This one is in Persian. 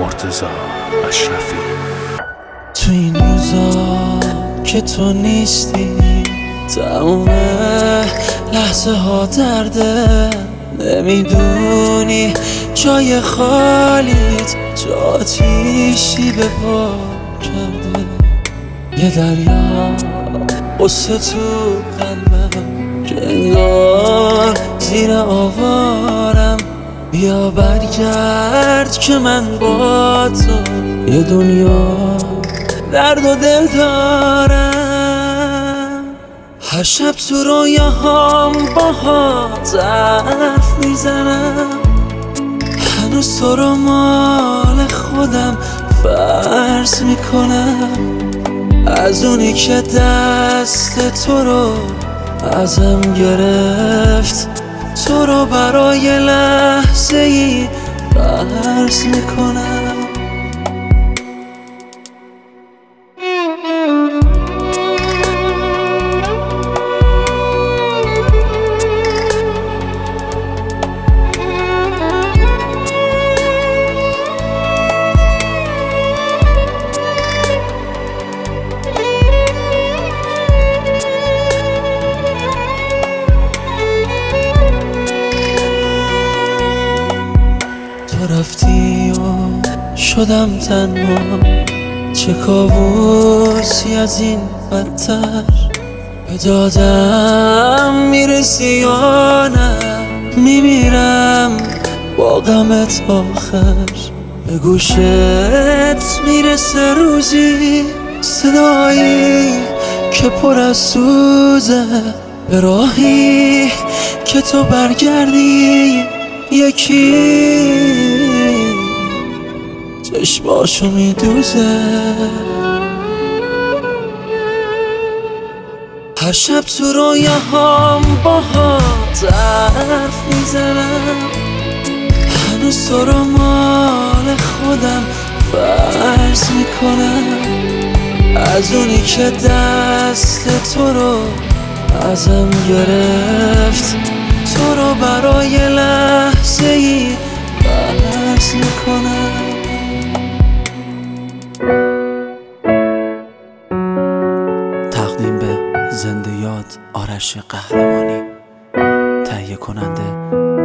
مرتزا اشرفی. تو این روزا که تو نیستی تموم لحظه ها درده نمی‌دونی. جای خالیت چه آتیشی به پا کرده. یه دریا قصه تو قلبم که زیر آوارم. بیا برگرد که من با تو یه دنیا درد و دل دارم. هر شب تو رویاهام با حرف می‌زنم. هنوز تو رو مال خودم فرض می‌کنم. از اونی که دست تو رو ازم گرفت. تو رو برای لحظه ای قرض می‌کنم. و شدم تنها. چه کابوسی از این بدتر؟ به دادم می‌رسی یا نه؟ میمیرم با غمت آخر. به گوشت می‌رسه روزی صدایی که پر از سوزه. به راهی که تو برگردی یکی. چشماشو میدوزه. هر شب تو رویاهام با حرف می‌زنم. هنوز تو رو مال خودم فرض می‌کنم. از اونی که دست تو رو ازم گرفت تو رو برای لحظه ای عرش قهرمانی تهیه کننده